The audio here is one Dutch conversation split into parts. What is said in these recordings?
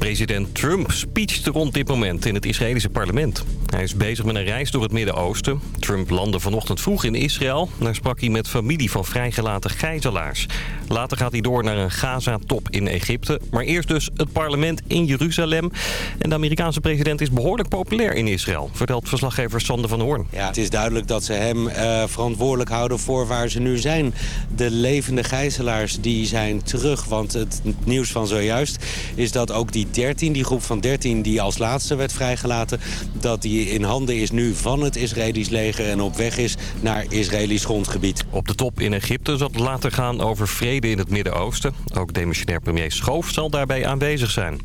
President Trump speecht rond dit moment in het Israëlische parlement. Hij is bezig met een reis door het Midden-Oosten. Trump landde vanochtend vroeg in Israël. Daar sprak hij met familie van vrijgelaten gijzelaars. Later gaat hij door naar een Gaza-top in Egypte. Maar eerst dus het parlement in Jeruzalem. En de Amerikaanse president is behoorlijk populair in Israël... vertelt verslaggever Sander van Hoorn. Ja, het is duidelijk dat ze hem uh, verantwoordelijk houden voor waar ze nu zijn. De levende gijzelaars die zijn terug. Want het nieuws van zojuist is dat ook die 13, die groep van 13 die als laatste werd vrijgelaten... dat die in handen is nu van het Israëlisch leger en op weg is naar Israëlisch grondgebied. Op de top in Egypte zal het later gaan over vrede in het Midden-Oosten. Ook demissionair premier Schoof zal daarbij aanwezig zijn.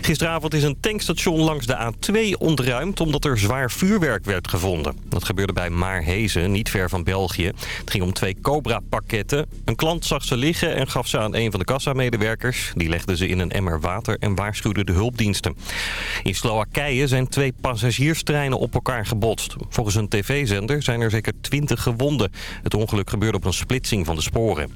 Gisteravond is een tankstation langs de A2 ontruimd omdat er zwaar vuurwerk werd gevonden. Dat gebeurde bij Maarhezen, niet ver van België. Het ging om twee Cobra-pakketten. Een klant zag ze liggen en gaf ze aan een van de kassamedewerkers. Die legde ze in een emmer water en waarschuwde de hulpdiensten. In Slowakije zijn twee passagierstreinen op elkaar gebotst. Volgens een tv-zender zijn er zeker 20 gewonden. Het ongeluk gebeurde op een splitsing van de sporen.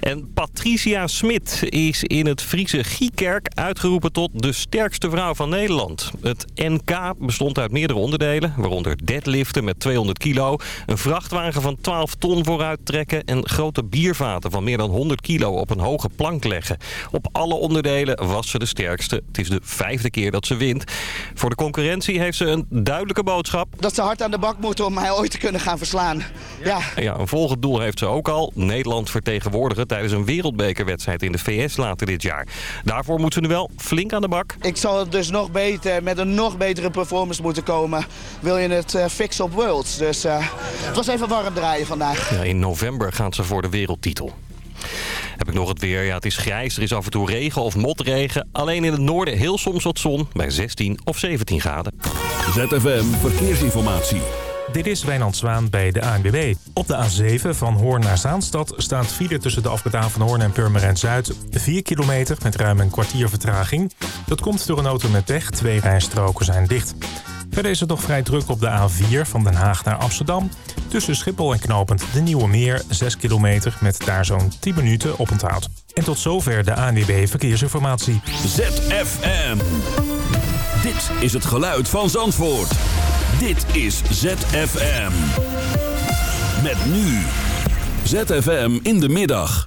En Patricia Smit is in het Friese Giekerk uitgeroepen tot de sterkste vrouw van Nederland. Het NK bestond uit meerdere onderdelen, waaronder deadliften met 200 kilo... een vrachtwagen van 12 ton vooruit trekken... en grote biervaten van meer dan 100 kilo op een hoge plank leggen. Op alle onderdelen was ze de sterkste. Het is de vijfde keer dat ze wint. Voor de concurrentie heeft ze een duidelijke boodschap. Dat ze hard aan de bak moeten om mij ooit te kunnen gaan verslaan. Ja. ja een volgend doel heeft ze ook al. Nederland vertegenwoordigen tijdens een wereldbekerwedstrijd in de VS later dit jaar. Daarvoor moet ze nu wel flink aan de bak. Ik zal dus nog beter, met een nog betere performance moeten komen. Wil je het uh, fixen op Worlds. Dus uh, het was even warm draaien vandaag. Ja, in november gaan ze voor de wereldtitel. Ik nog het weer. Ja, het is grijs. Er is af en toe regen of motregen. Alleen in het noorden heel soms wat zon bij 16 of 17 graden. ZFM Verkeersinformatie. Dit is Wijnand Zwaan bij de ANWB. Op de A7 van Hoorn naar Zaanstad staat file tussen de afbetaal van Hoorn en Purmerend Zuid. 4 kilometer met ruim een kwartier vertraging. Dat komt door een auto met pech. Twee rijstroken zijn dicht. Verder is het nog vrij druk op de A4 van Den Haag naar Amsterdam. Tussen Schiphol en Knopend de Nieuwe Meer 6 kilometer met daar zo'n 10 minuten op onthoud. En tot zover de ANWB Verkeersinformatie. ZFM. Dit is het geluid van Zandvoort. Dit is ZFM. Met nu. ZFM in de middag.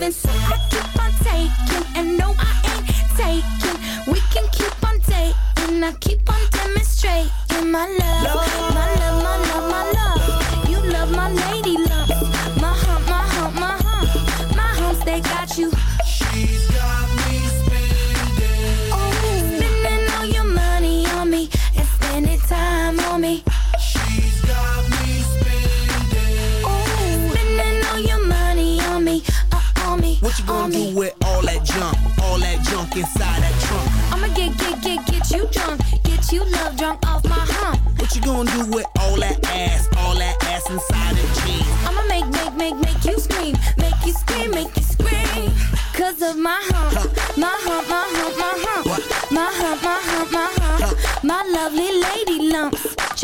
giving. So I keep on taking. And no, I ain't taking. We can keep on dating. I keep on demonstrating my love. My love,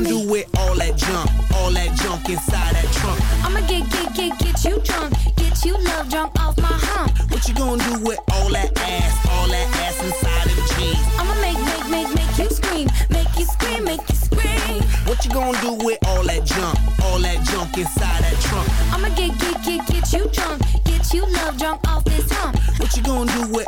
Me. What you gonna do with all that junk? All that junk inside that trunk? I'ma get, get, get, get you drunk, get you love drunk off my hump. What you gonna do with all that ass? All that ass inside them jeans? I'ma make, make, make, make you scream, make you scream, make you scream. What you gonna do with all that junk? All that junk inside that trunk? I'ma get, get, get, get you drunk, get you love drunk off this hump. What you gonna do with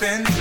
Nothing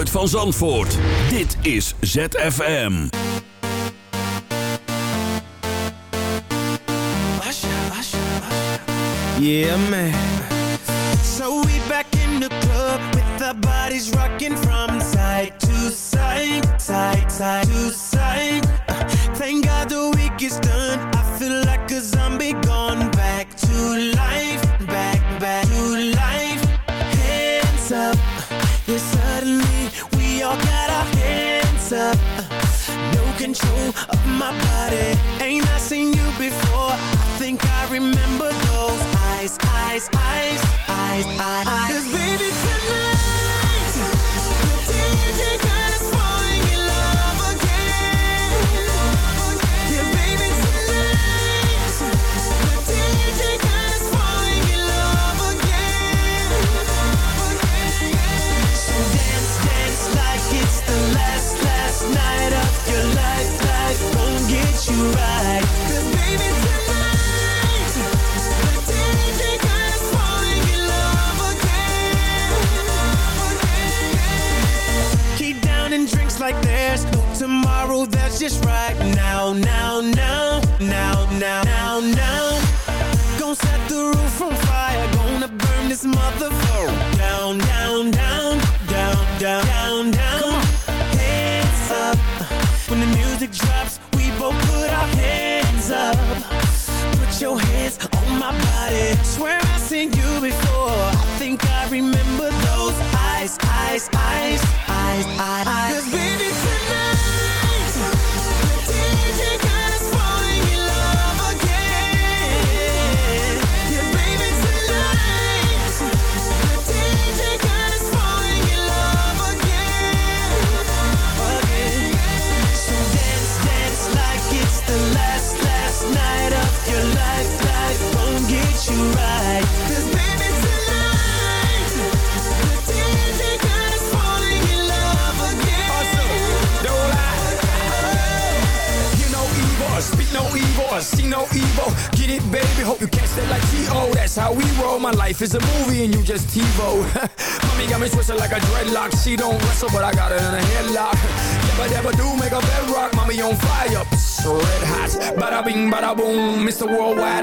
geluid van Zandvoort. Dit is ZFM. Yeah man. body.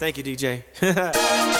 Thank you, DJ.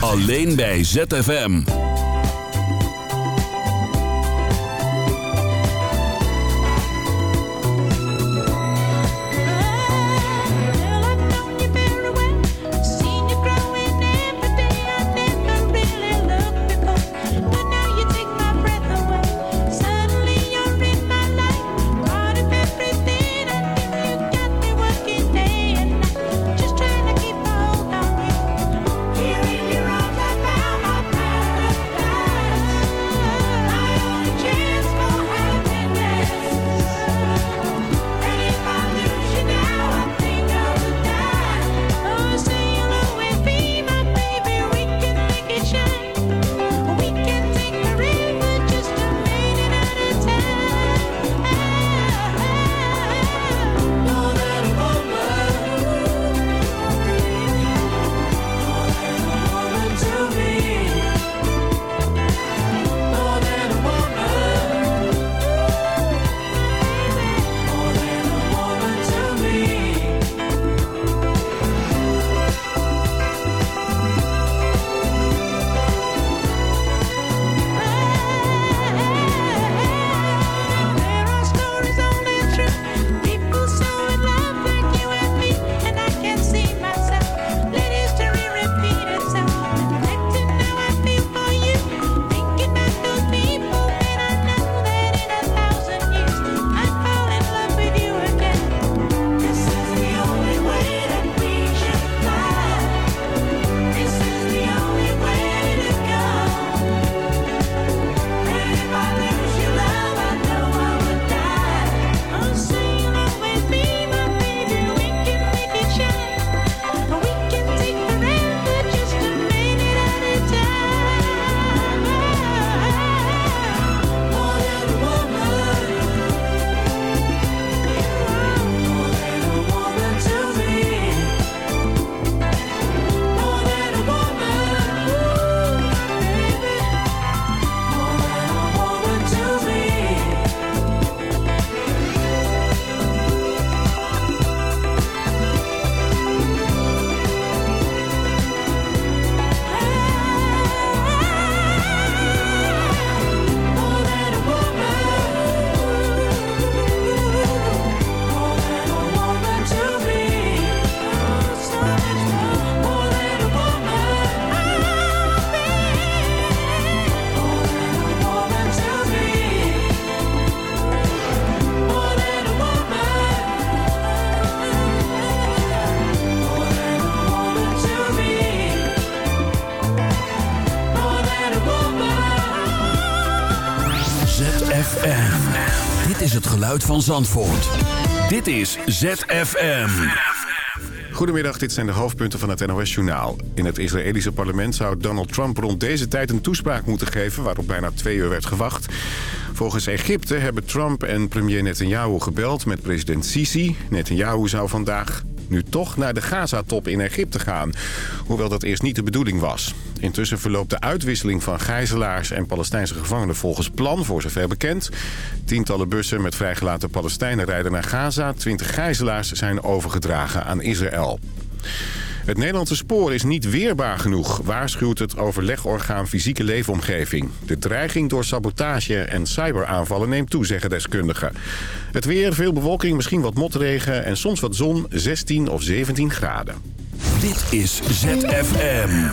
Alleen bij ZFM. van Zandvoort. Dit is ZFM. Goedemiddag, dit zijn de hoofdpunten van het NOS-journaal. In het Israëlische parlement zou Donald Trump rond deze tijd een toespraak moeten geven... waarop bijna twee uur werd gewacht. Volgens Egypte hebben Trump en premier Netanyahu gebeld met president Sisi. Netanyahu zou vandaag nu toch naar de Gaza-top in Egypte gaan. Hoewel dat eerst niet de bedoeling was. Intussen verloopt de uitwisseling van gijzelaars en Palestijnse gevangenen volgens plan, voor zover bekend. Tientallen bussen met vrijgelaten Palestijnen rijden naar Gaza. Twintig gijzelaars zijn overgedragen aan Israël. Het Nederlandse spoor is niet weerbaar genoeg, waarschuwt het overlegorgaan Fysieke Leefomgeving. De dreiging door sabotage en cyberaanvallen neemt toe, zeggen deskundigen. Het weer, veel bewolking, misschien wat motregen en soms wat zon, 16 of 17 graden. Dit is ZFM.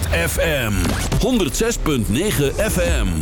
FM 106.9 FM.